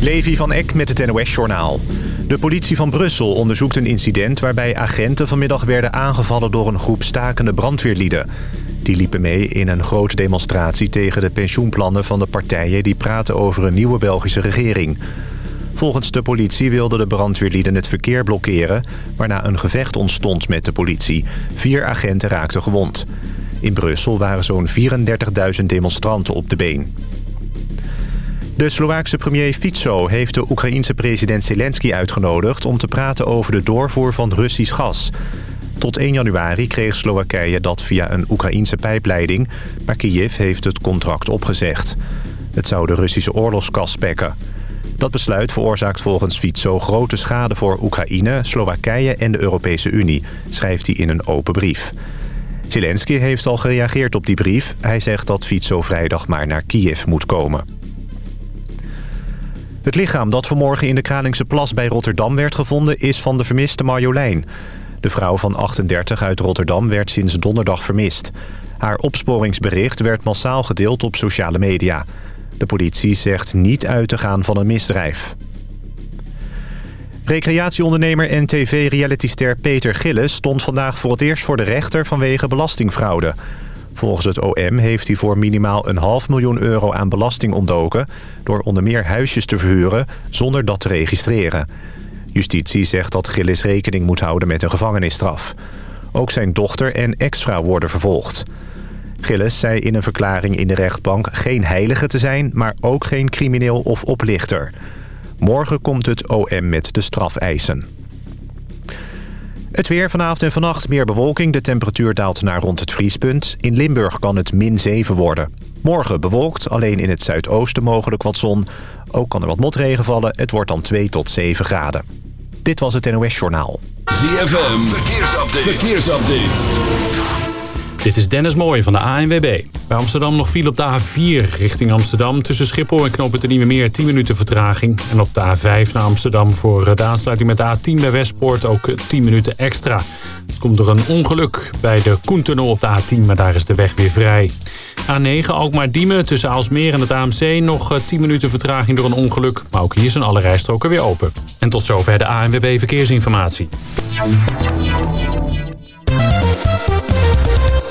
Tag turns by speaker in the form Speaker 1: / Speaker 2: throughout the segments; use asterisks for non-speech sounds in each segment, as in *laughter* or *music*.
Speaker 1: Levi van Eck met het NOS-journaal. De politie van Brussel onderzoekt een incident... waarbij agenten vanmiddag werden aangevallen door een groep stakende brandweerlieden. Die liepen mee in een grote demonstratie tegen de pensioenplannen van de partijen... die praten over een nieuwe Belgische regering. Volgens de politie wilden de brandweerlieden het verkeer blokkeren... waarna een gevecht ontstond met de politie. Vier agenten raakten gewond. In Brussel waren zo'n 34.000 demonstranten op de been. De Slovaakse premier Fico heeft de Oekraïense president Zelensky uitgenodigd... om te praten over de doorvoer van Russisch gas. Tot 1 januari kreeg Slowakije dat via een Oekraïense pijpleiding... maar Kiev heeft het contract opgezegd. Het zou de Russische oorlogskas spekken. Dat besluit veroorzaakt volgens Fico grote schade voor Oekraïne, Slowakije en de Europese Unie... schrijft hij in een open brief. Zelensky heeft al gereageerd op die brief. Hij zegt dat Fico vrijdag maar naar Kiev moet komen. Het lichaam dat vanmorgen in de Kralingse Plas bij Rotterdam werd gevonden... is van de vermiste Marjolein. De vrouw van 38 uit Rotterdam werd sinds donderdag vermist. Haar opsporingsbericht werd massaal gedeeld op sociale media. De politie zegt niet uit te gaan van een misdrijf. Recreatieondernemer en tv-realityster Peter Gillis... stond vandaag voor het eerst voor de rechter vanwege belastingfraude... Volgens het OM heeft hij voor minimaal een half miljoen euro aan belasting ontdoken... door onder meer huisjes te verhuren zonder dat te registreren. Justitie zegt dat Gillis rekening moet houden met een gevangenisstraf. Ook zijn dochter en ex-vrouw worden vervolgd. Gillis zei in een verklaring in de rechtbank geen heilige te zijn... maar ook geen crimineel of oplichter. Morgen komt het OM met de strafeisen. Het weer vanavond en vannacht meer bewolking. De temperatuur daalt naar rond het vriespunt. In Limburg kan het min 7 worden. Morgen bewolkt, alleen in het zuidoosten mogelijk wat zon. Ook kan er wat motregen vallen. Het wordt dan 2 tot 7 graden. Dit was het NOS Journaal.
Speaker 2: ZFM, verkeersupdate. verkeersupdate.
Speaker 3: Dit is Dennis Mooij van de ANWB. Bij Amsterdam nog viel op de A4 richting Amsterdam. Tussen Schiphol en Knoop het Nieuwe Meer 10 minuten vertraging. En op de A5 naar Amsterdam voor de aansluiting met de A10 bij Westpoort ook 10 minuten extra. Het komt door een ongeluk bij de Koentunnel op de A10, maar daar is de weg weer vrij. A9 Alkmaar-Diemen tussen Aalsmeer en het AMC nog 10 minuten vertraging door een ongeluk. Maar ook hier zijn alle rijstroken weer open. En tot zover de ANWB Verkeersinformatie.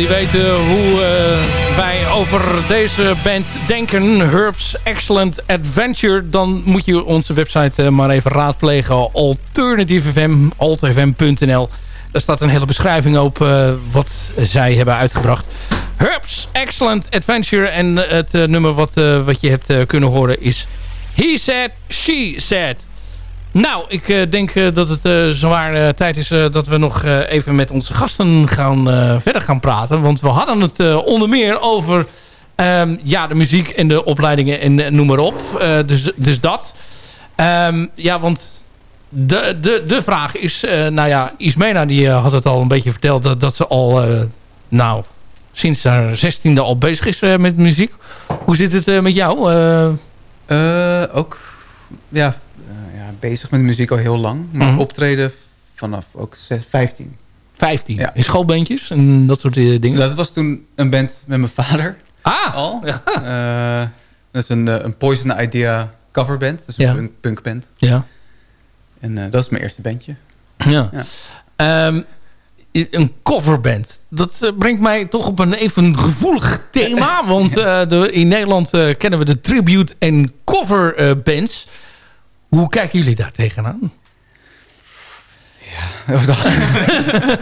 Speaker 4: Je weten hoe uh, wij over deze band denken, Herbs Excellent Adventure, dan moet je onze website uh, maar even raadplegen. Alternative FM, altfm.nl. Daar staat een hele beschrijving op uh, wat zij hebben uitgebracht. Herbs Excellent Adventure. En het nummer wat, wat je hebt kunnen horen is He Said, She Said. Nou, ik uh, denk uh, dat het uh, zwaar tijd is dat we nog even met onze gasten gaan, verder gaan praten. Want we hadden het onder meer over um, ja, de muziek en de opleidingen en noem maar op. dus, dus dat. Um, ja, want de, de, de vraag is... nou ja, Ismena die had het al een beetje verteld... dat, dat ze al, nou, sinds haar zestiende al bezig is met muziek. Hoe zit het met jou?
Speaker 5: ook, ja bezig met muziek al heel lang. Maar mhm. optreden vanaf ook 15.
Speaker 4: 15? Ja. In schoolbandjes en dat soort eh, dingen?
Speaker 5: Dat was toen een band met mijn vader.
Speaker 4: Ah!
Speaker 5: Al. Ja. Uh, dat is een, uh, een Poison Idea coverband. Dat is een ja. punkband.
Speaker 4: Ja.
Speaker 5: En uh, dat is mijn eerste bandje.
Speaker 4: Ja. ja. Um, een coverband. Dat brengt mij toch op een even gevoelig thema. *laughs* Want de, in Nederland kennen we de tribute- en coverbands. Hoe kijken jullie daar tegenaan?
Speaker 5: Ja, over
Speaker 4: de,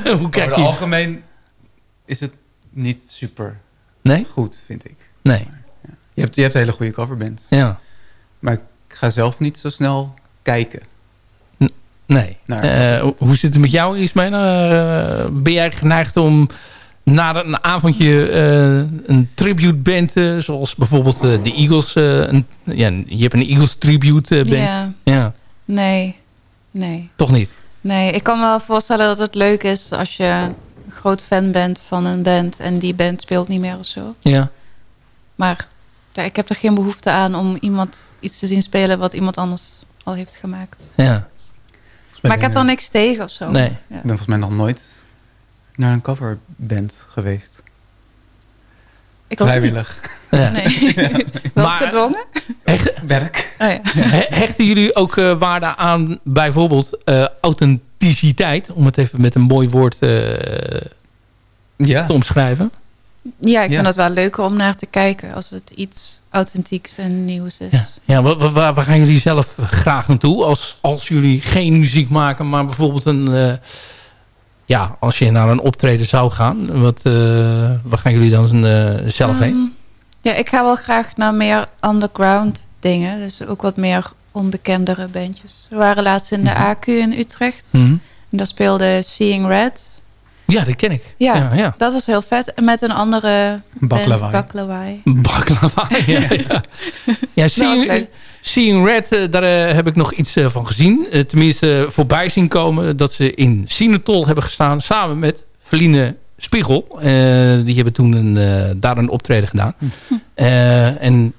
Speaker 4: *laughs* Hoe
Speaker 5: over het algemeen is het niet super
Speaker 4: nee?
Speaker 5: goed, vind ik.
Speaker 4: Nee.
Speaker 5: ja. je, hebt, je hebt een hele goede coverband.
Speaker 4: Ja.
Speaker 5: Maar ik ga zelf niet zo snel kijken.
Speaker 4: nee. Uh, hoe zit het met jou, Ismail? Uh, ben jij geneigd om na een avondje uh, een tribute band, uh, zoals bijvoorbeeld uh, de Eagles. Een, ja, je hebt een Eagles tribute band.
Speaker 6: Ja.
Speaker 4: ja.
Speaker 6: Nee. Nee.
Speaker 4: Toch niet?
Speaker 6: Nee, ik kan me wel voorstellen dat het leuk is als je een groot fan bent van een band en die band speelt niet meer of zo.
Speaker 4: Ja.
Speaker 6: Maar ja, ik heb er geen behoefte aan om iemand iets te zien spelen wat iemand anders al heeft gemaakt.
Speaker 4: Ja.
Speaker 6: Maar ik heb er niks tegen of zo.
Speaker 4: Nee.
Speaker 5: Ja. Ik ben volgens mij nog nooit naar een coverband geweest.
Speaker 6: Ik
Speaker 5: Vrijwillig.
Speaker 4: Ja.
Speaker 6: Nee. *laughs* maar, gedwongen?
Speaker 5: Werk.
Speaker 6: Oh, ja.
Speaker 4: Hechten jullie ook uh, waarde aan bijvoorbeeld uh, authenticiteit? Om het even met een mooi woord uh,
Speaker 5: ja.
Speaker 4: te omschrijven.
Speaker 6: Ja, ik ja. vind het wel leuker om naar te kijken als het iets authentieks en nieuws is.
Speaker 4: Ja, ja waar, waar, waar, gaan jullie zelf graag naartoe? Als, als jullie geen muziek maken, maar bijvoorbeeld een ja, als je naar een optreden zou gaan, wat, uh, waar gaan jullie dan uh, zelf heen? Um,
Speaker 6: ja, ik ga wel graag naar meer underground dingen. Dus ook wat meer onbekendere bandjes. We waren laatst in de mm -hmm. AQ in Utrecht.
Speaker 4: Mm -hmm.
Speaker 6: En daar speelde Seeing Red.
Speaker 4: Ja, dat ken ik.
Speaker 6: Ja,
Speaker 4: ja, ja.
Speaker 6: dat was heel vet. En met een andere
Speaker 5: Baklawai.
Speaker 6: Baklawai.
Speaker 4: Baklawai, ja. ja. *laughs* ja seeing, seeing Red, uh, daar uh, heb ik nog iets uh, van gezien. tenminste, voorbij zien komen dat ze in Sinatol hebben gestaan... samen met Feline Spiegel. die hebben toen een, daar een optreden gedaan. Hm. en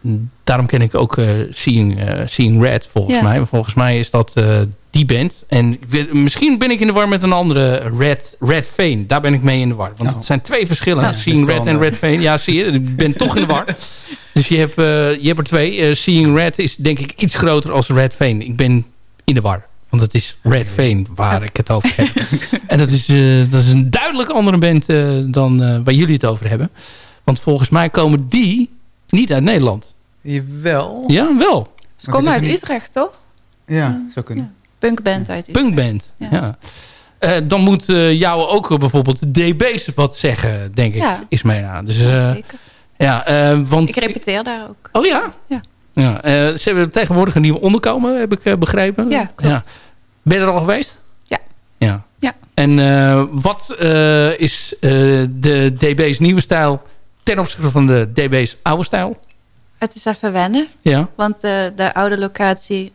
Speaker 4: daarom ken ik ook Seeing, Seeing Red, volgens ja. mij. Volgens mij is dat die band. En misschien ben ik in de war met een andere Red, Red Fane. Daar ben ik mee in de war. Want nou. het zijn twee verschillen. Nou, Seeing Red en Red Fane. Ja, zie je. Ik ben toch in de war. *laughs* Dus je hebt, uh, je hebt er twee. Uh, Seeing Red is denk ik iets groter als Red Fane. Ik ben in de war. Want het is Red Fane waar ik het over heb. *laughs* en dat is, uh, dat is een duidelijk andere band dan waar jullie het over hebben. Want volgens mij komen die niet uit Nederland.
Speaker 5: Jawel.
Speaker 4: Ja, wel.
Speaker 6: Ze komen uit Utrecht, toch?
Speaker 5: Ja, zou kunnen. Ja.
Speaker 6: Punkband uit
Speaker 4: Utrecht. Punkband, ja. ja. Uh, dan moet uh, jou ook bijvoorbeeld de DB's wat zeggen, denk ik,
Speaker 6: ja.
Speaker 4: is mij aan. Dus, uh,
Speaker 6: Zeker.
Speaker 4: Ja, want...
Speaker 6: Ik repeteer daar ook.
Speaker 4: Oh ja?
Speaker 6: Ja.
Speaker 4: ja ze hebben tegenwoordig een nieuwe onderkomen, heb ik begrepen.
Speaker 6: Ja, klopt.
Speaker 4: Ben je er al geweest?
Speaker 6: Ja.
Speaker 4: Ja.
Speaker 6: ja.
Speaker 4: En wat is de DB's nieuwe stijl ten opzichte van de DB's oude stijl?
Speaker 6: Het is even wennen.
Speaker 4: Ja.
Speaker 6: Want de, de oude locatie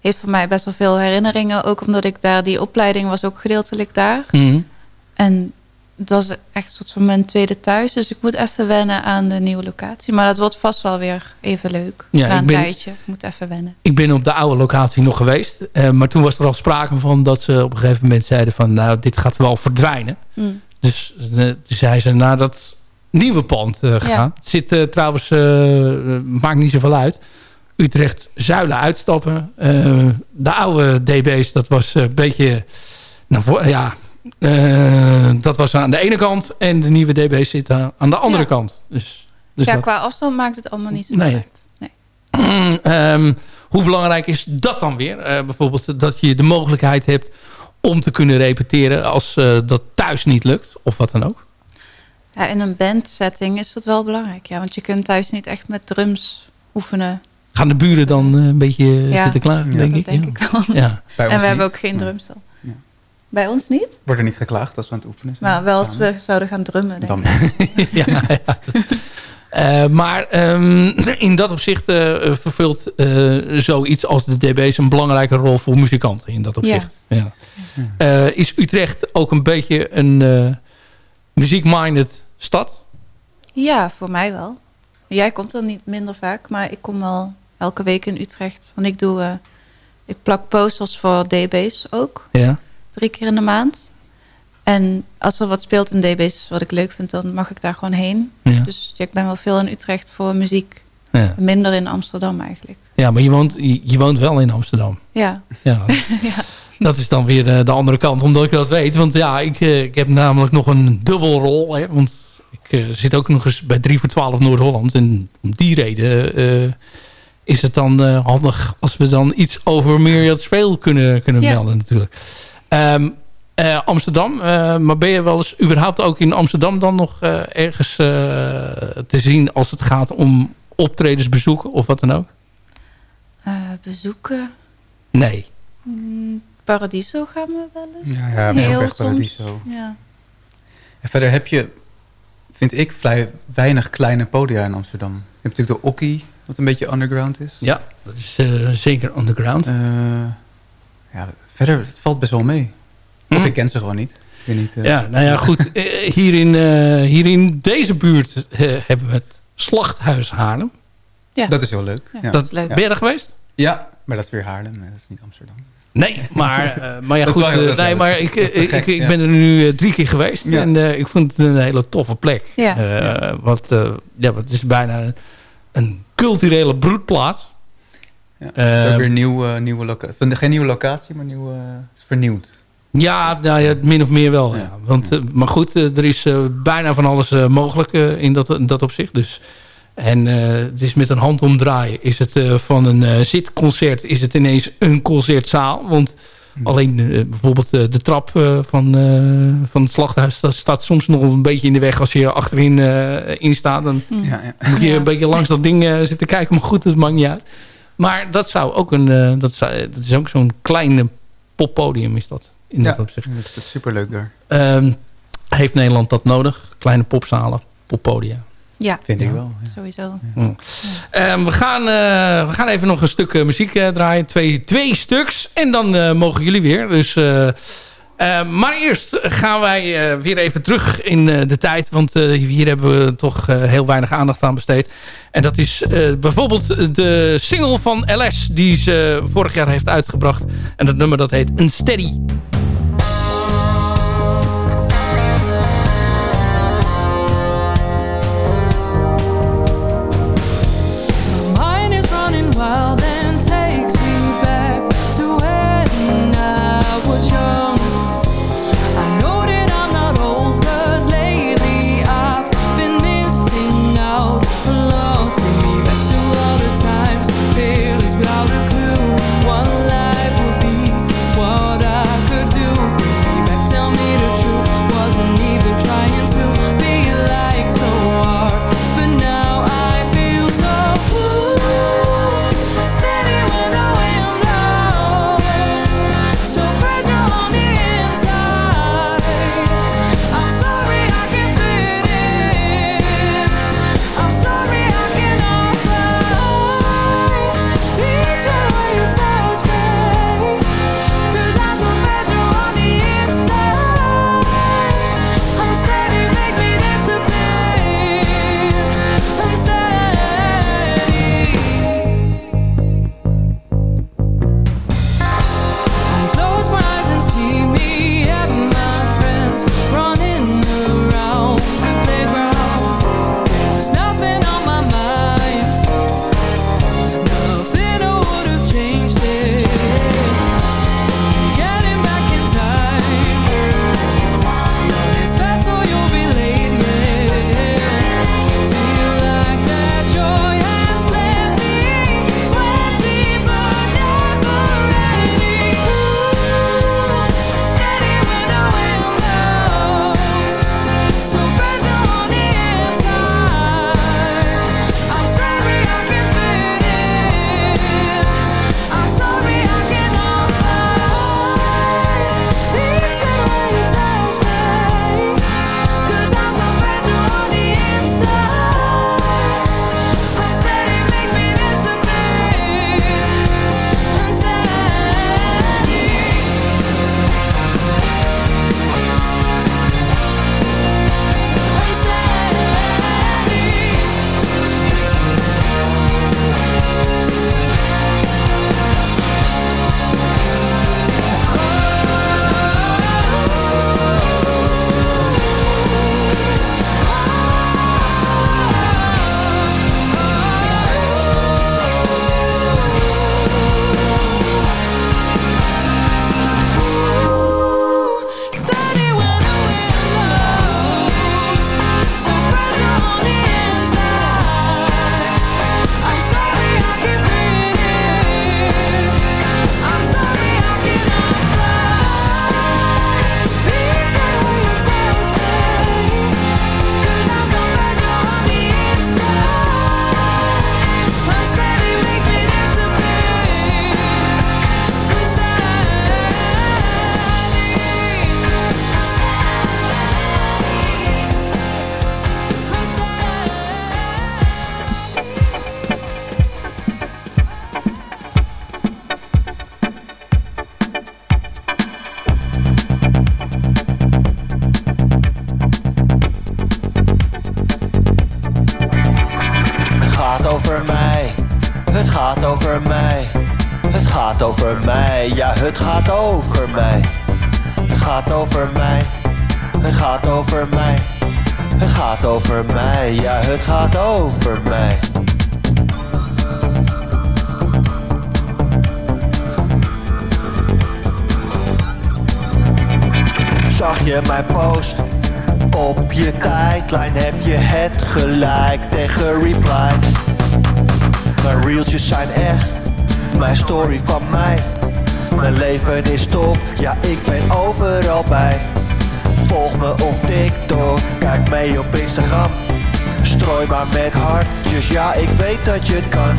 Speaker 6: heeft voor mij best wel veel herinneringen. Ook omdat ik daar, die opleiding was ook gedeeltelijk daar.
Speaker 4: Mm.
Speaker 6: En het was echt een soort van mijn tweede thuis. Dus ik moet even wennen aan de nieuwe locatie. Maar dat wordt vast wel weer even leuk.
Speaker 4: Ja,
Speaker 6: Na een
Speaker 4: ik ben,
Speaker 6: tijdje. Ik moet even wennen.
Speaker 4: Ik ben op de oude locatie nog geweest. Uh, maar toen was er al sprake van dat ze op een gegeven moment zeiden van... nou, dit gaat wel verdwijnen.
Speaker 6: Mm.
Speaker 4: Dus uh, toen zei ze naar dat nieuwe pand uh, gaan.
Speaker 6: Ja.
Speaker 4: Het zit trouwens, maakt niet zoveel uit... Utrecht Zuilen uitstappen. De oude DB's, dat was een beetje... Nou, ja, Eh, dat was aan de ene kant. En de nieuwe DB zit aan aan de andere
Speaker 6: Ja.
Speaker 4: kant. Dus, dus
Speaker 6: ja,
Speaker 4: dat-
Speaker 6: qua afstand maakt het allemaal niet zo
Speaker 4: Nee.
Speaker 6: uit. Nee. *clears throat*
Speaker 4: Ehm, hoe belangrijk is dat dan weer? Eh, bijvoorbeeld dat je de mogelijkheid hebt om te kunnen repeteren als eh, dat thuis niet lukt. Of wat dan ook.
Speaker 6: Ja, in een bandsetting is dat wel belangrijk. Ja, want je kunt thuis niet echt met drums oefenen.
Speaker 4: Gaan de buren dan eh, een beetje
Speaker 6: Ja,
Speaker 4: zitten klagen,
Speaker 5: Ja,
Speaker 4: denk
Speaker 6: dat
Speaker 4: ik?
Speaker 6: denk
Speaker 4: ja.
Speaker 6: ik wel.
Speaker 4: Ja.
Speaker 5: Bij
Speaker 6: en we hebben ook geen drumstel.
Speaker 5: Ja.
Speaker 6: Bij ons niet?
Speaker 5: Wordt er niet geklaagd als we aan het oefenen zijn?
Speaker 6: Maar wel als
Speaker 5: samen?
Speaker 6: we zouden gaan drummen. denk
Speaker 5: Dan
Speaker 6: ik. *laughs* *laughs*
Speaker 4: ja, ja. Eh, maar ehm, in dat opzicht eh, vervult eh, zoiets als de DB's een belangrijke rol voor muzikanten. In dat opzicht. Ja. Eh, is Utrecht ook een beetje een eh muziek-minded stad?
Speaker 6: Ja, voor mij wel. Jij komt dan niet minder vaak, maar ik kom wel elke week in Utrecht. Want ik doe, eh, ik plak posters voor DB's ook,
Speaker 4: Ja.
Speaker 6: drie keer in de maand. En als er wat speelt in DB's wat ik leuk vind, dan mag ik daar gewoon heen.
Speaker 4: Ja.
Speaker 6: Dus ja, ik ben wel veel in Utrecht voor muziek.
Speaker 4: Ja.
Speaker 6: Minder in Amsterdam eigenlijk.
Speaker 4: ja, maar je woont, je, je woont wel in Amsterdam.
Speaker 6: Ja,
Speaker 4: Ja. *laughs* Dat is dan weer de, de andere kant, omdat ik dat weet. Want ja, ik, eh, ik heb namelijk nog een dubbelrol. Hè, want ik eh, zit ook nog eens bij 3 voor 12 Noord-Holland. En om die reden eh, is het dan eh, handig als we dan iets over Myriad Speel kunnen, kunnen
Speaker 6: Ja.
Speaker 4: melden natuurlijk. Ehm, eh, Amsterdam, eh, maar ben je wel eens überhaupt ook in Amsterdam dan nog eh, ergens eh, te zien als het gaat om optredens bezoeken of wat dan ook?
Speaker 6: Eh, bezoeken.
Speaker 4: Nee.
Speaker 6: Mm, Paradiso gaan we wel eens.
Speaker 5: Ja, ja
Speaker 6: Heel
Speaker 5: echt. Paradiso.
Speaker 6: Ja.
Speaker 5: En verder heb je, vind ik, vrij weinig kleine podia in Amsterdam. Je hebt natuurlijk de Okkie, wat een beetje underground is.
Speaker 4: Ja, dat is eh, zeker underground.
Speaker 5: Eh, ja, verder, het valt best wel mee. Of
Speaker 4: Hm.
Speaker 5: ik ken ze gewoon niet. Ik weet niet eh,
Speaker 4: Ja, nou ja, goed. *laughs* Hier in, eh, hier in deze buurt hebben we het Slachthuis Haarlem.
Speaker 6: Ja.
Speaker 5: Dat is heel leuk.
Speaker 6: Ja.
Speaker 4: Dat,
Speaker 6: is leuk.
Speaker 4: Ben je er geweest?
Speaker 5: Ja, maar dat is weer Haarlem, eh, dat is niet Amsterdam.
Speaker 4: Nee, maar, eh, *laughs* maar ja, goed. eh, nee, maar ik,
Speaker 5: te
Speaker 4: ik, ik, ben er nu eh, drie keer geweest.
Speaker 5: Ja.
Speaker 4: En eh, ik vond het een hele toffe plek.
Speaker 6: Ja.
Speaker 4: Eh, wat, eh, ja, wat is bijna een, een culturele broedplaats.
Speaker 5: Ja.
Speaker 4: Eh,
Speaker 5: het is ook weer nieuw, eh, nieuwe locatie. Geen nieuwe locatie, maar nieuw, eh, het is vernieuwd.
Speaker 4: Ja, nou ja, min of meer wel. Ja.
Speaker 5: Ja.
Speaker 4: Want, eh, maar goed, eh, er is eh, bijna van alles eh, mogelijk eh, in, dat, in dat opzicht. Dus. En eh, het is met een handomdraaien. Is het eh, van een eh, zitconcert is het ineens een concertzaal. Want alleen eh, bijvoorbeeld de trap eh, van, eh, van het slachthuis... dat staat soms nog een beetje in de weg als je achterin eh, in staat. Dan
Speaker 6: Mm.
Speaker 5: Ja, ja.
Speaker 4: moet je
Speaker 6: Ja.
Speaker 4: een beetje langs dat ding eh, zitten kijken. Maar goed, dat maakt niet uit. Maar dat zou ook een... eh, dat, zou, dat is ook zo'n kleine poppodium is dat. In dat
Speaker 5: Ja.
Speaker 4: opzicht.
Speaker 5: Dat is superleuk daar.
Speaker 4: Ehm, heeft Nederland dat nodig? Kleine popzalen, poppodia.
Speaker 6: Ja,
Speaker 5: Vind ik wel. ja.
Speaker 6: sowieso.
Speaker 4: Ehm, we, gaan, eh, we gaan even nog een stuk eh, muziek eh, draaien. Twee, twee stuks. En dan eh, mogen jullie weer. Dus, eh, eh, maar eerst gaan wij eh, weer even terug in eh, de tijd. Want eh, hier hebben we toch eh, heel weinig aandacht aan besteed. En dat is eh, bijvoorbeeld de single van LS. Die ze vorig jaar heeft uitgebracht. En dat nummer dat heet Unsteady.
Speaker 7: Mine
Speaker 8: Volg me op TikTok, kijk mee op Instagram. Strooi maar met hartjes, ja ik weet dat je het kan.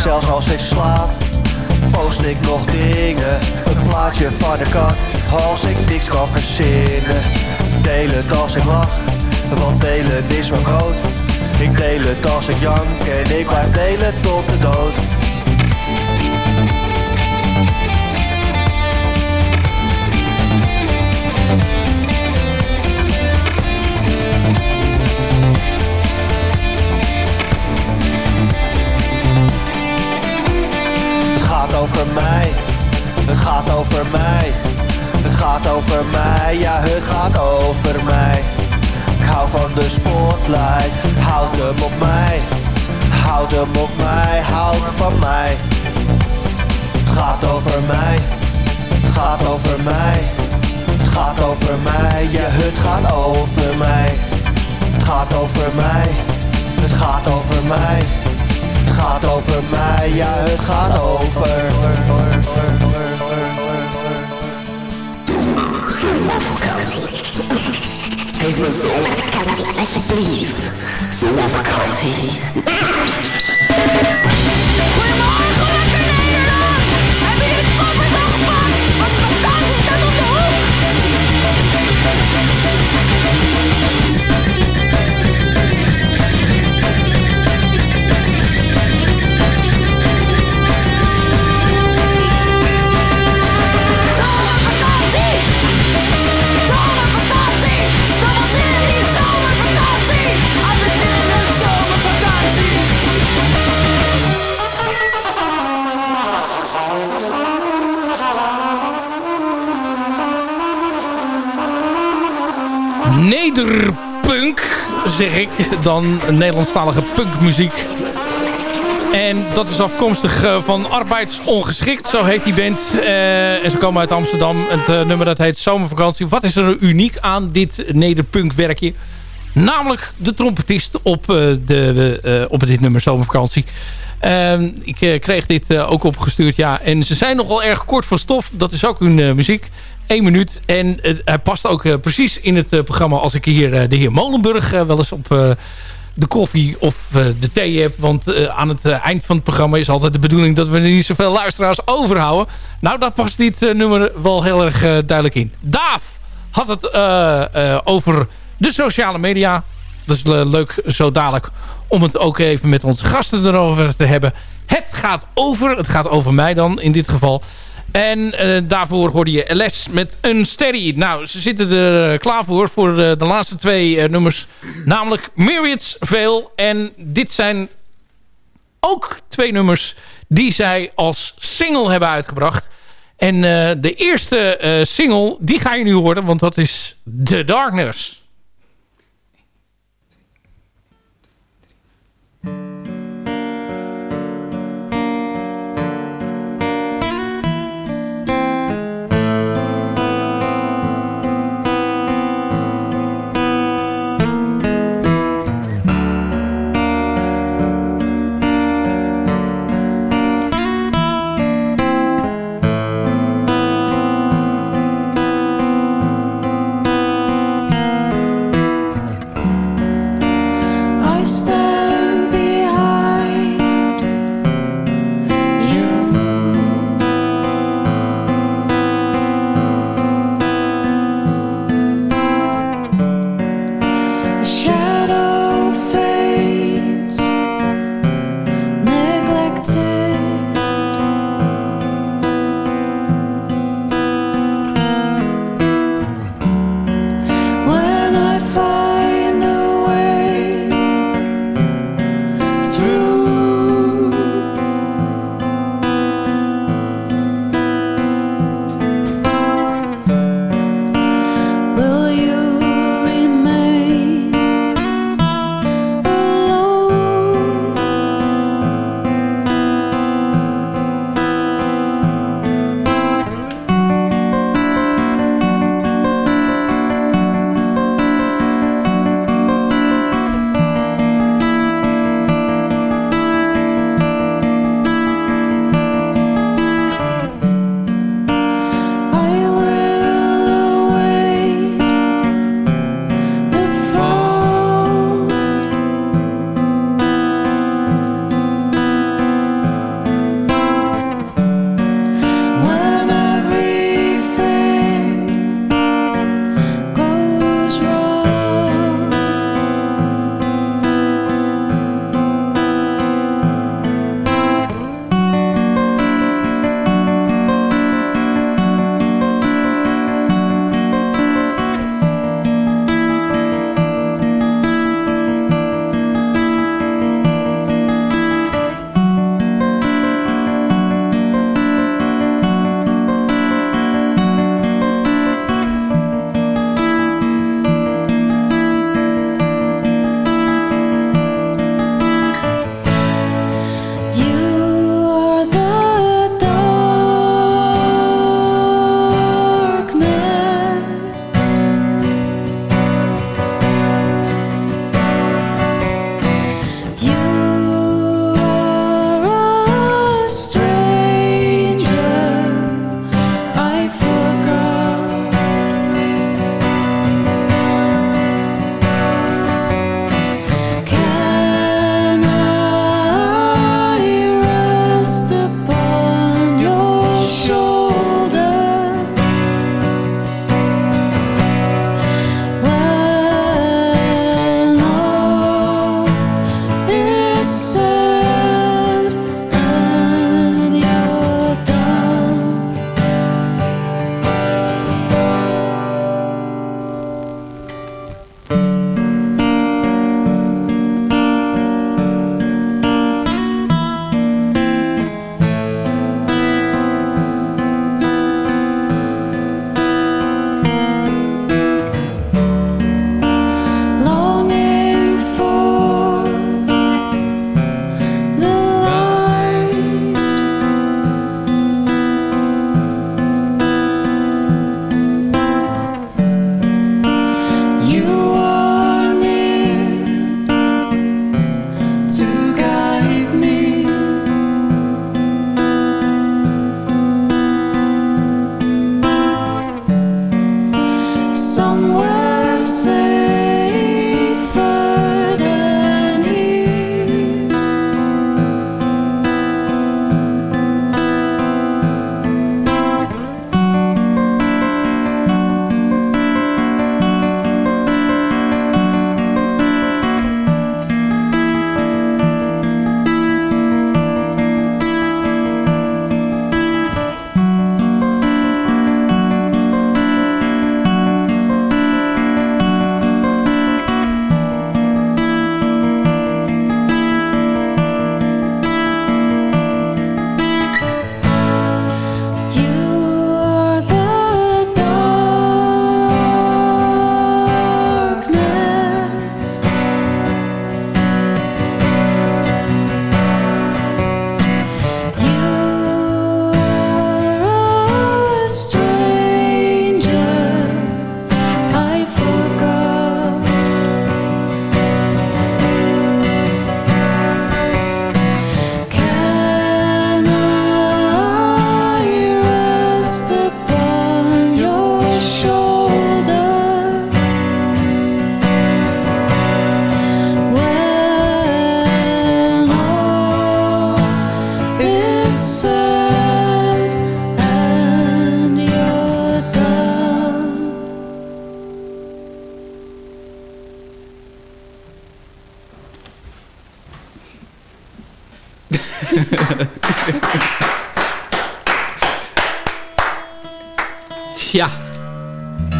Speaker 8: Zelfs als ik slaap, post ik nog dingen. Een plaatje van de kat, als ik niks kan verzinnen. Deel het als ik lach, want delen is mijn brood. Ik deel het als ik jank en ik blijf delen tot de dood. Over mij, het gaat over mij. Het gaat over mij, ja het gaat over mij. Hou van de spotlight, houd hem op mij. Houd hem op mij, houd van mij. Het gaat over mij, het gaat over mij. Het gaat over mij, ja het gaat over mij. Het gaat over mij, het gaat over mij. Het gaat over mij, ja het gaat over.
Speaker 9: Geef me zomervakantie, alsjeblieft. Zomervakantie. Goedemorgen, lekker Nederland! Hebben jullie de koffers al gepakt? Want vakantie staat op de hoek!
Speaker 4: Nederpunk, zeg ik. Dan Nederlandstalige punkmuziek. En dat is afkomstig eh, van Arbeidsongeschikt, zo heet die band. Eh, en ze komen uit Amsterdam. Het eh, nummer dat heet Zomervakantie. Wat is er uniek aan dit nederpunkwerkje? Namelijk de trompetist op, de, op dit nummer Zomervakantie. Ehm, ik kreeg dit ook opgestuurd. Ja, en ze zijn nogal erg kort van stof. Dat is ook hun muziek. Eén minuut. En het- hij past ook eh, precies in het eh, programma als ik hier eh, de heer Molenburg eh, wel eens op eh, de koffie of eh, de thee heb. Want eh, aan het eh, eind van het programma is altijd de bedoeling dat we niet zoveel luisteraars overhouden. Nou, daar past dit eh, nummer wel heel erg eh, duidelijk in. Daaf had het eh, eh, over de sociale media. Dat is le- leuk zo dadelijk om het ook even met onze gasten erover te hebben. Het gaat over, het gaat over mij dan in dit geval. En eh, daarvoor hoorde je LS met een sterry. Nou, ze zitten er eh, klaar voor, voor de, de laatste twee eh, nummers. Namelijk Myriads Veil. En dit zijn ook twee nummers die zij als single hebben uitgebracht. En eh, de eerste eh, single, die ga je nu horen, want dat is The Darkness.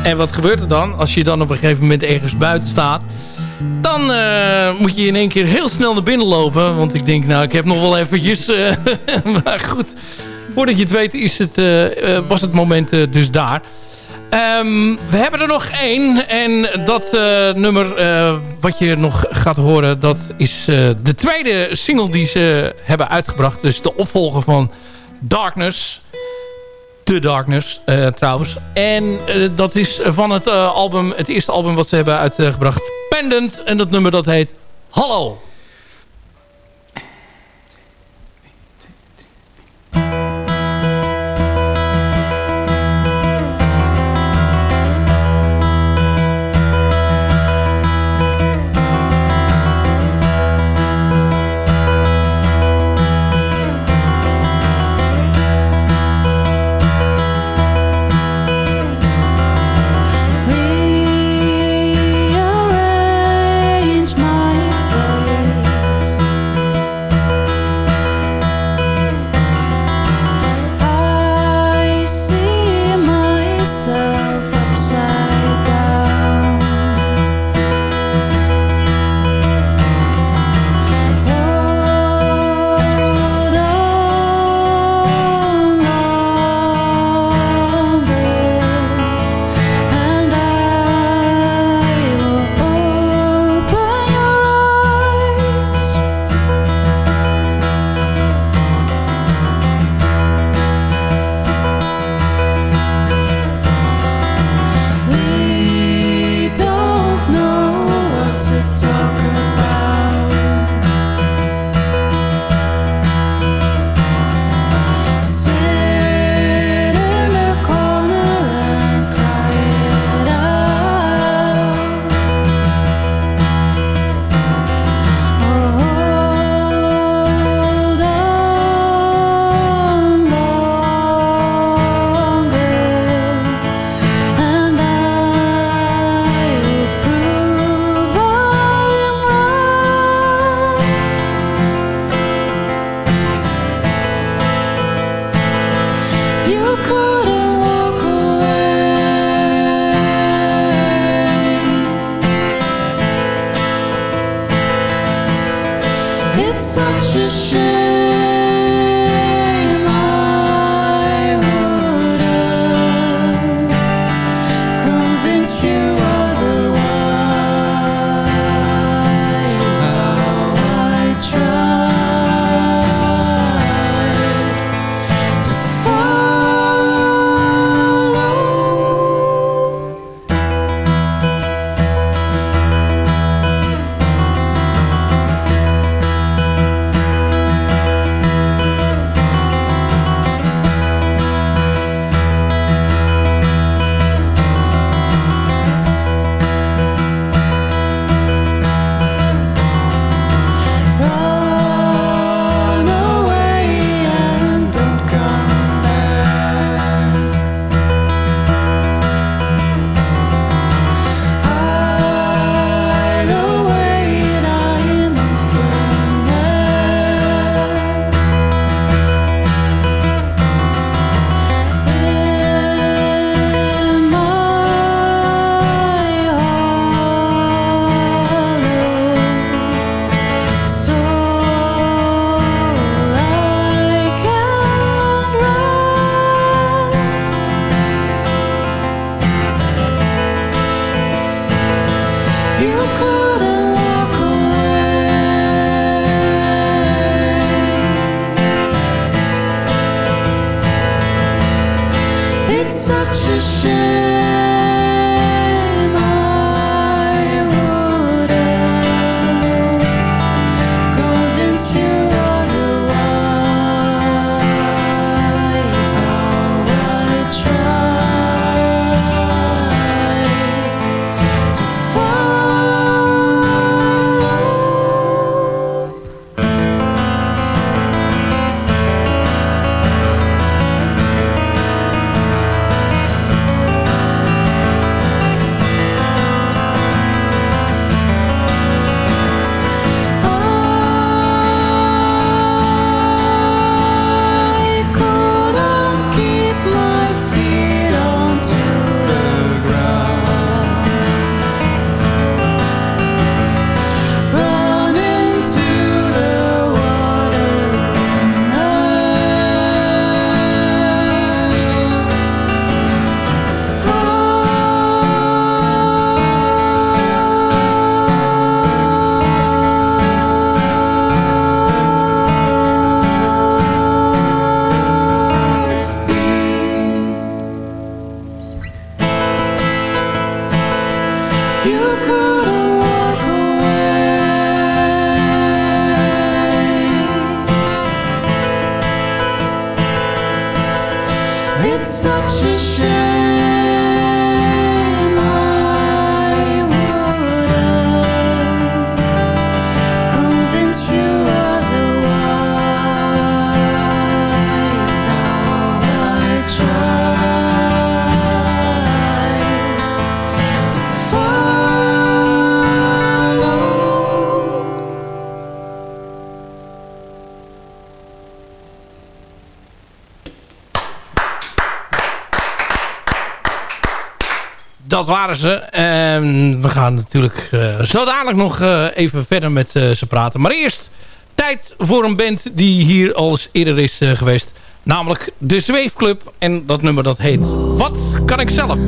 Speaker 10: En wat gebeurt er dan? Als je dan op een gegeven moment ergens buiten staat... dan eh, moet je in één keer heel snel naar binnen lopen. Want ik denk, nou, ik heb nog wel eventjes... eh, *laughs* maar goed, voordat je het weet is het, eh, was het moment dus daar. Ehm, we hebben er nog één. En dat nummer wat je nog gaat horen... dat is de tweede single die ze hebben uitgebracht. Dus de opvolger van Darkness... The Darkness, eh, trouwens. En eh, dat is van het eh, album, het eerste album wat ze hebben uitgebracht, Pendant. En dat nummer dat heet Hallo. dat waren ze. En we gaan natuurlijk uh, zo dadelijk nog eh, even verder met eh, ze praten. Maar eerst tijd voor een band die hier al eens eerder is geweest. Namelijk de Zweefclub. En dat nummer dat heet Wat kan ik zelf?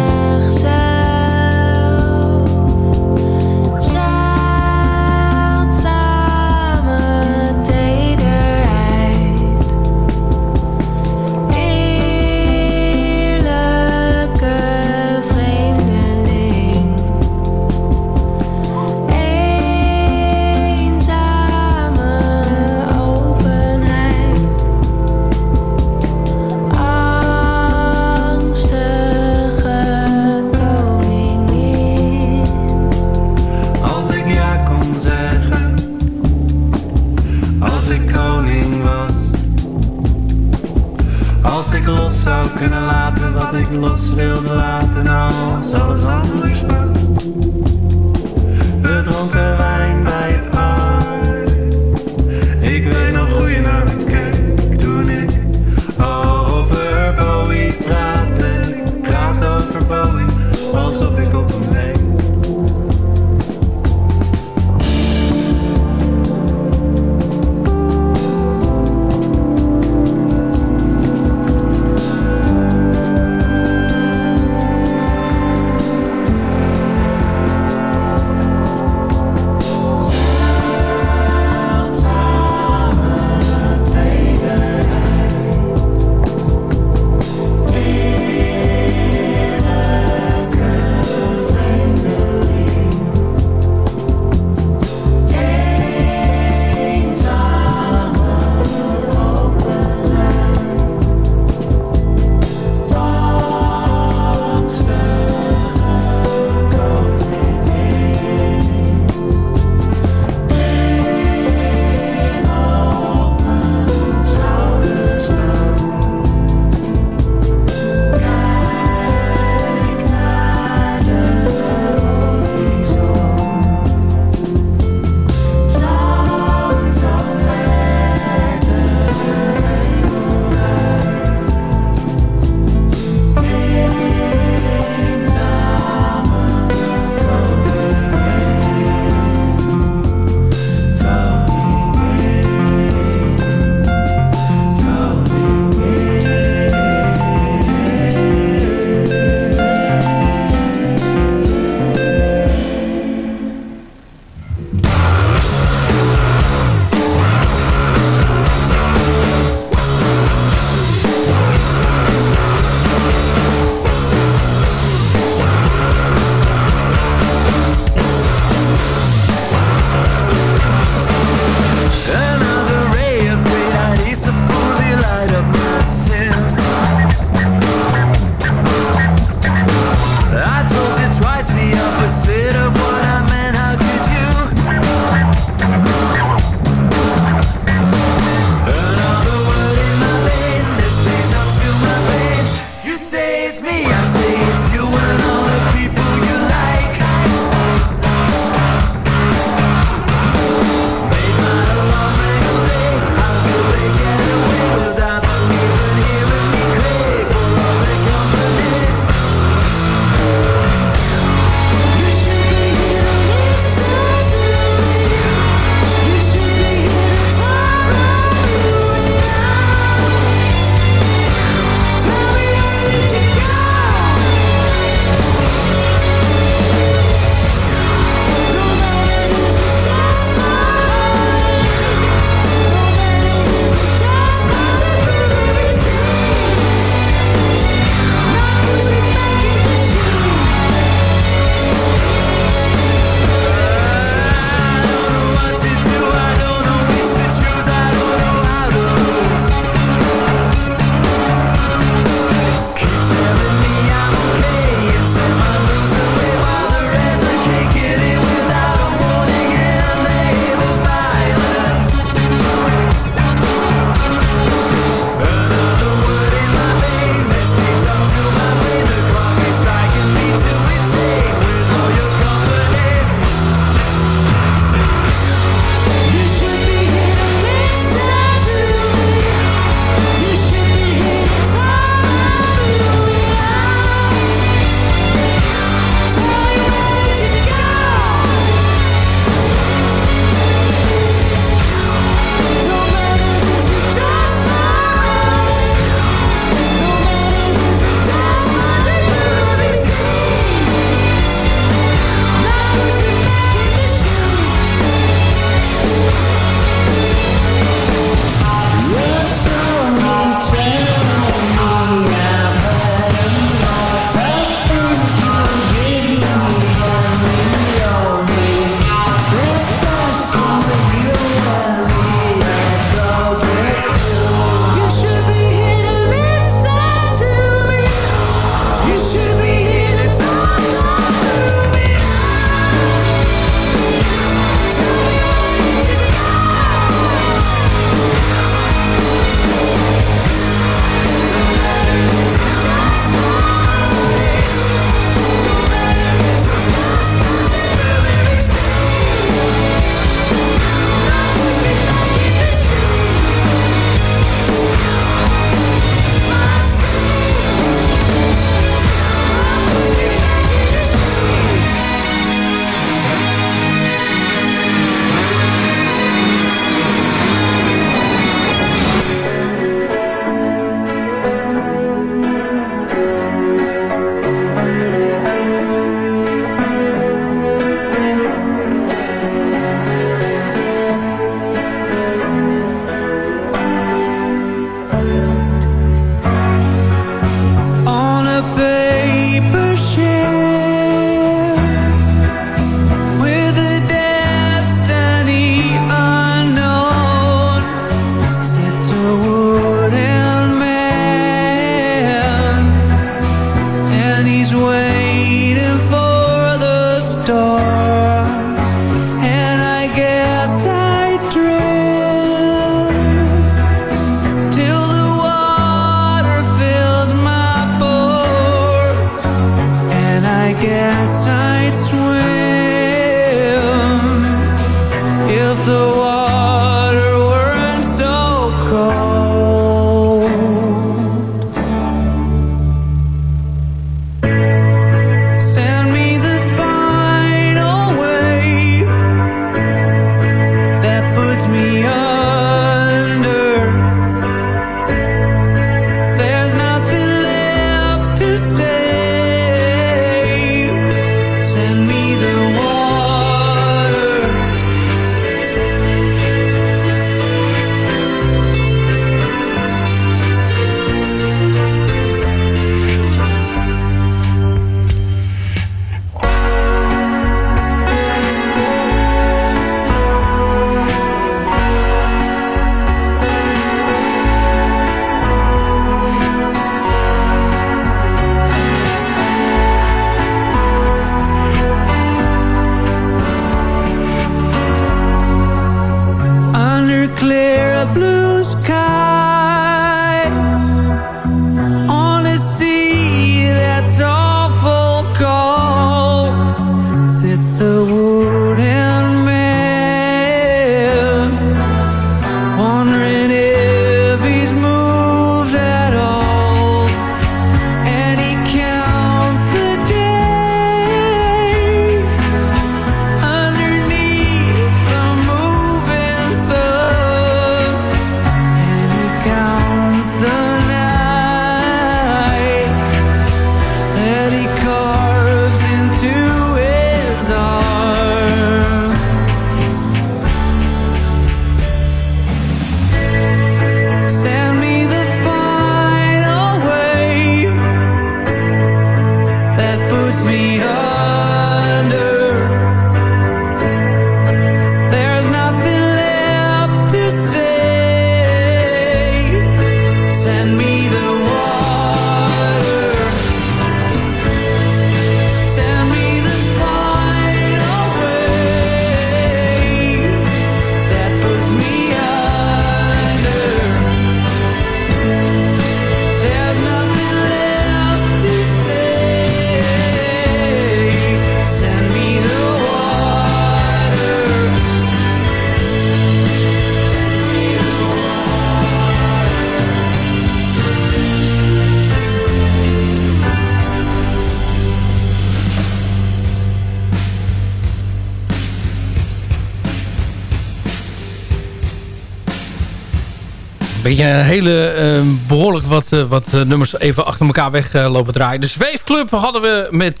Speaker 11: Een
Speaker 4: hele eh, behoorlijk wat, eh, wat eh, nummers even achter elkaar weg eh, lopen draaien. De Zweefclub hadden we met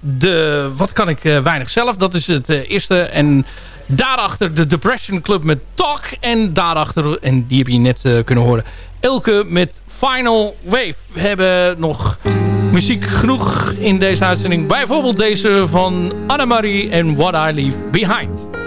Speaker 4: de Wat kan ik weinig zelf. Dat is het eerste. En daarachter de Depression Club met Talk. En daarachter, en die heb je net kunnen horen, Elke met Final Wave. We hebben nog muziek genoeg in deze uitzending. Bijvoorbeeld deze van Annemarie en What I Leave Behind.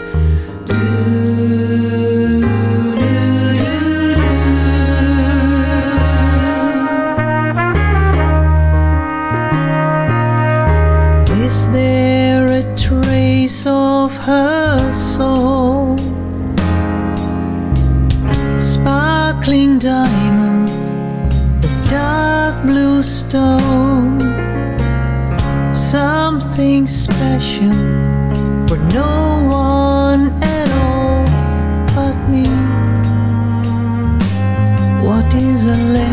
Speaker 10: Trace of her soul? Sparkling diamonds, the dark blue stone. Something special for no one at all but me. What is a legacy?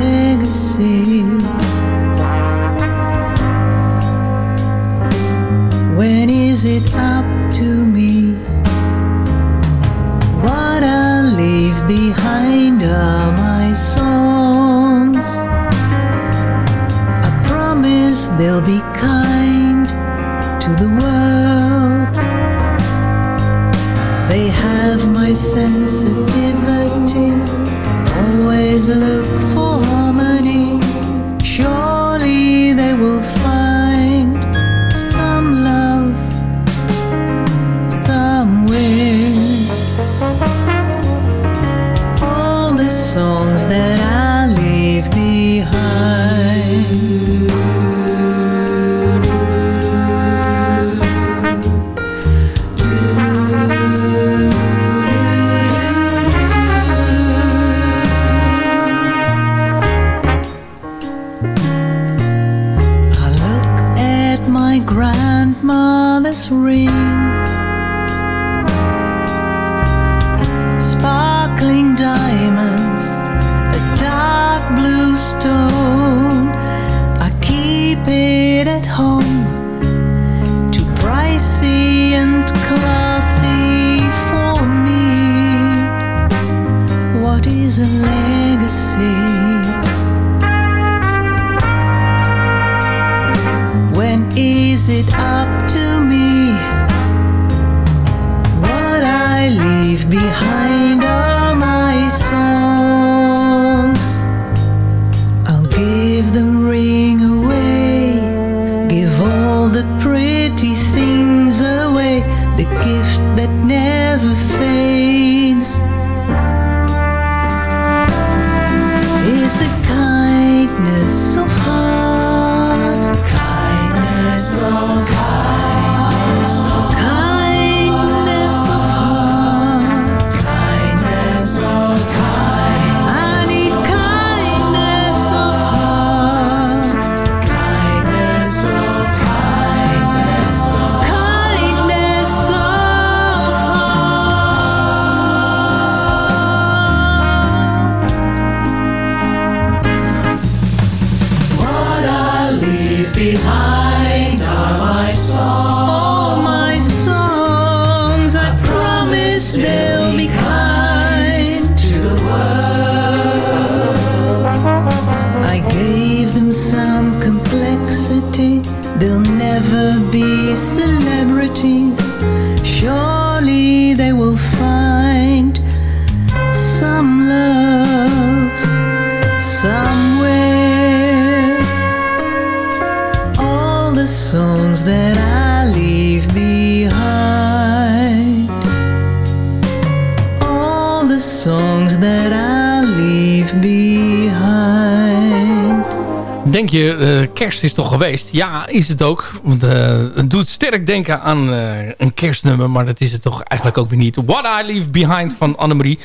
Speaker 4: Denk je, eh, kerst is toch geweest? Ja, is het ook. Want eh, het doet sterk denken aan eh, een kerstnummer. Maar dat is het toch eigenlijk ook weer niet. What I Leave Behind van Annemarie.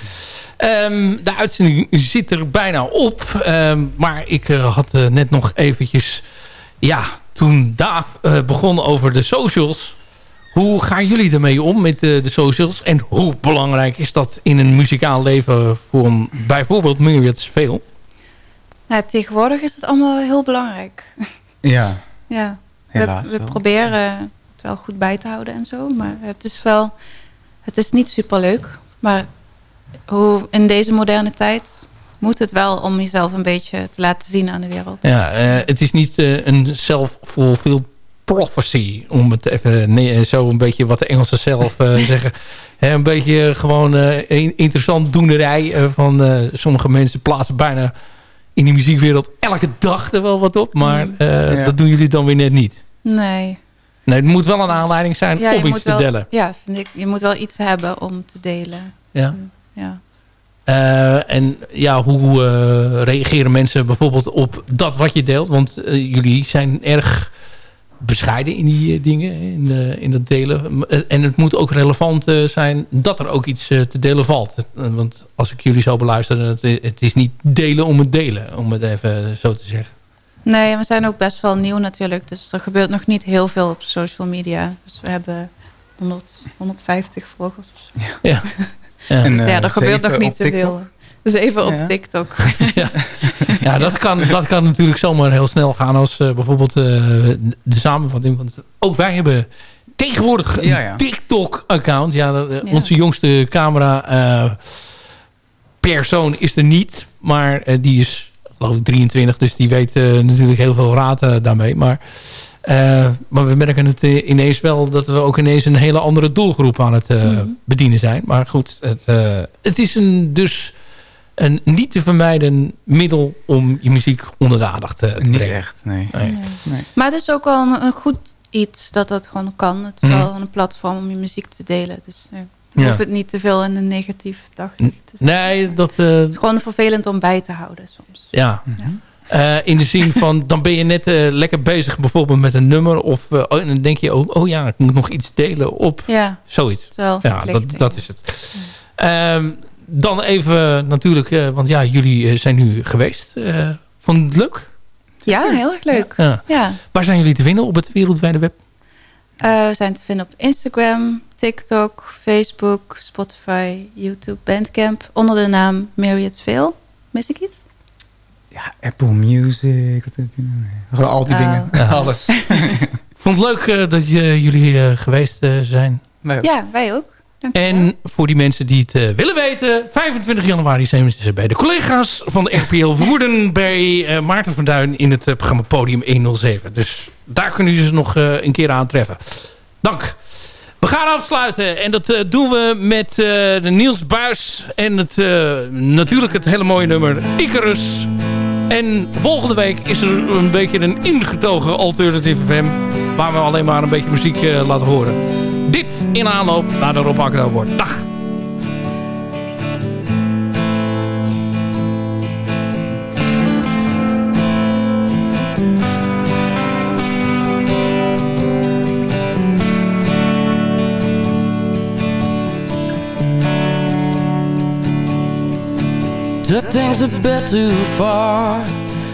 Speaker 4: Ehm, de uitzending zit er bijna op. Ehm, maar ik had net nog eventjes... Ja, toen Daaf begon over de socials... Hoe gaan jullie ermee om met de, de socials? En hoe belangrijk is dat in een muzikaal leven... voor bijvoorbeeld Myriad Veel?
Speaker 6: Nou, tegenwoordig is het allemaal heel belangrijk. *laughs*
Speaker 5: Ja,
Speaker 6: Ja, we,
Speaker 5: Helaas
Speaker 6: we
Speaker 5: wel.
Speaker 6: proberen het wel goed bij te houden en zo. Maar het is wel... Het is niet superleuk. Maar hoe, in deze moderne tijd moet het wel om jezelf een beetje te laten zien aan de wereld.
Speaker 4: Ja, eh, het is niet eh, een self-fulfilled prophecy. Om het even nee, zo een beetje wat de Engelsen zelf eh, *laughs* zeggen. Hè, een beetje gewoon eh, in- interessant doenerij eh, van eh, sommige mensen plaatsen bijna in die muziekwereld elke dag er wel wat op. Maar eh,
Speaker 5: Ja.
Speaker 4: dat doen jullie dan weer net niet.
Speaker 6: Nee.
Speaker 4: Nee, het moet wel een aanleiding zijn
Speaker 6: Ja,
Speaker 4: om iets te
Speaker 6: wel,
Speaker 4: delen.
Speaker 6: Ja, vind ik. Je moet wel iets hebben om te delen.
Speaker 4: Ja.
Speaker 6: Ja.
Speaker 4: Eh, en ja, hoe eh, reageren mensen bijvoorbeeld op dat wat je deelt? Want eh, jullie zijn erg bescheiden in die eh, dingen, hè, in, eh, in dat delen. Eh, En het moet ook relevant eh, zijn dat er ook iets eh, te delen valt. Want als ik jullie zo beluister, het, het is niet delen om het delen, om het even zo te zeggen.
Speaker 6: Nee, we zijn ook best wel nieuw natuurlijk. Dus er gebeurt nog niet heel veel op social media. Dus we hebben 100, 150 volgers of zo.
Speaker 4: Ja. Ja. *laughs*
Speaker 6: Dus
Speaker 5: En,
Speaker 6: ja, er gebeurt nog niet zoveel. Dus even op
Speaker 5: Ja.
Speaker 6: TikTok. *laughs*
Speaker 4: Ja, dat kan, dat kan natuurlijk zomaar heel snel gaan als eh, bijvoorbeeld eh, de samenvatting. Want ook wij hebben tegenwoordig een
Speaker 5: Ja, ja.
Speaker 4: TikTok-account. Ja, eh,
Speaker 6: Ja.
Speaker 4: Onze jongste camera eh, persoon is er niet. Maar die is geloof ik 23. Dus die weet eh, natuurlijk heel veel raad daarmee. Maar, eh, maar we merken het ineens wel dat we ook ineens een hele andere doelgroep aan het eh,
Speaker 6: Mhm.
Speaker 4: bedienen zijn. Maar goed, het, eh, het is een, dus een niet te vermijden middel om je muziek onder de aandacht eh, te
Speaker 5: Niet
Speaker 4: brengen.
Speaker 5: echt, nee.
Speaker 4: Nee.
Speaker 6: Nee.
Speaker 5: Nee.
Speaker 6: Maar het is ook wel een, een goed iets dat dat gewoon kan. Het is
Speaker 4: Mhm.
Speaker 6: wel een platform om je muziek te delen. Dus eh, je
Speaker 4: Ja.
Speaker 6: hoeft het niet te veel in een negatief daglicht. te
Speaker 4: Nee, dat... eh,
Speaker 6: Het is gewoon vervelend om bij te houden soms.
Speaker 4: ja. Eh, in de zin van, dan ben je net eh, lekker bezig bijvoorbeeld met een nummer. Of eh, oh, en dan denk je, oh, oh ja, ik moet nog iets delen op
Speaker 6: Ja,
Speaker 4: zoiets. Ja, dat, dat is het. Ehm, dan even natuurlijk, eh, want ja, jullie eh, zijn nu geweest. Eh vond het leuk?
Speaker 6: Ja, heel erg leuk.
Speaker 4: Ja.
Speaker 6: Ja.
Speaker 4: Waar zijn jullie te vinden op het wereldwijde web?
Speaker 6: Eh, we zijn te vinden op Instagram, TikTok, Facebook, Spotify, YouTube, Bandcamp. Onder de naam Myriad Veel. Mis ik iets?
Speaker 5: Apple Music. Wat heb je nou? Gewoon al die
Speaker 6: Oh.
Speaker 5: dingen.
Speaker 4: Ja. *laughs*
Speaker 5: Alles.
Speaker 4: vond het leuk eh, dat je- jullie eh, geweest zijn.
Speaker 6: Ja, wij ook.
Speaker 4: En voor die mensen die het eh, willen weten... 25 januari zijn ze bij de collega's van de RPL *laughs* Woerden... bij eh, Maarten van Duin in het eh, programma Podium 107. Dus daar kunnen jullie ze nog een keer aantreffen. Dank. We gaan afsluiten en dat doen we met de Niels Buis... en het, natuurlijk het hele mooie nummer Icarus... En volgende week is er een beetje een ingetogen Alternative FM... waar we alleen maar een beetje muziek laten horen. Dit in aanloop naar de Rob Akda wordt. Dag!
Speaker 12: Took things a bit too far.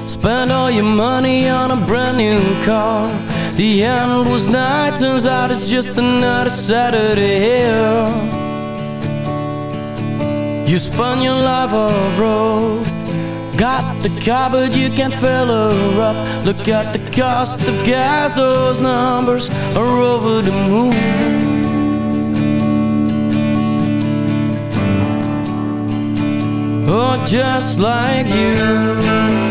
Speaker 12: Spend all your money on a brand new car. The end was night, turns out it's just another Saturday here. You spun your life off road. Got the car, but you can't fill her up. Look at the cost of gas, those numbers are over the moon. Oh, just like. You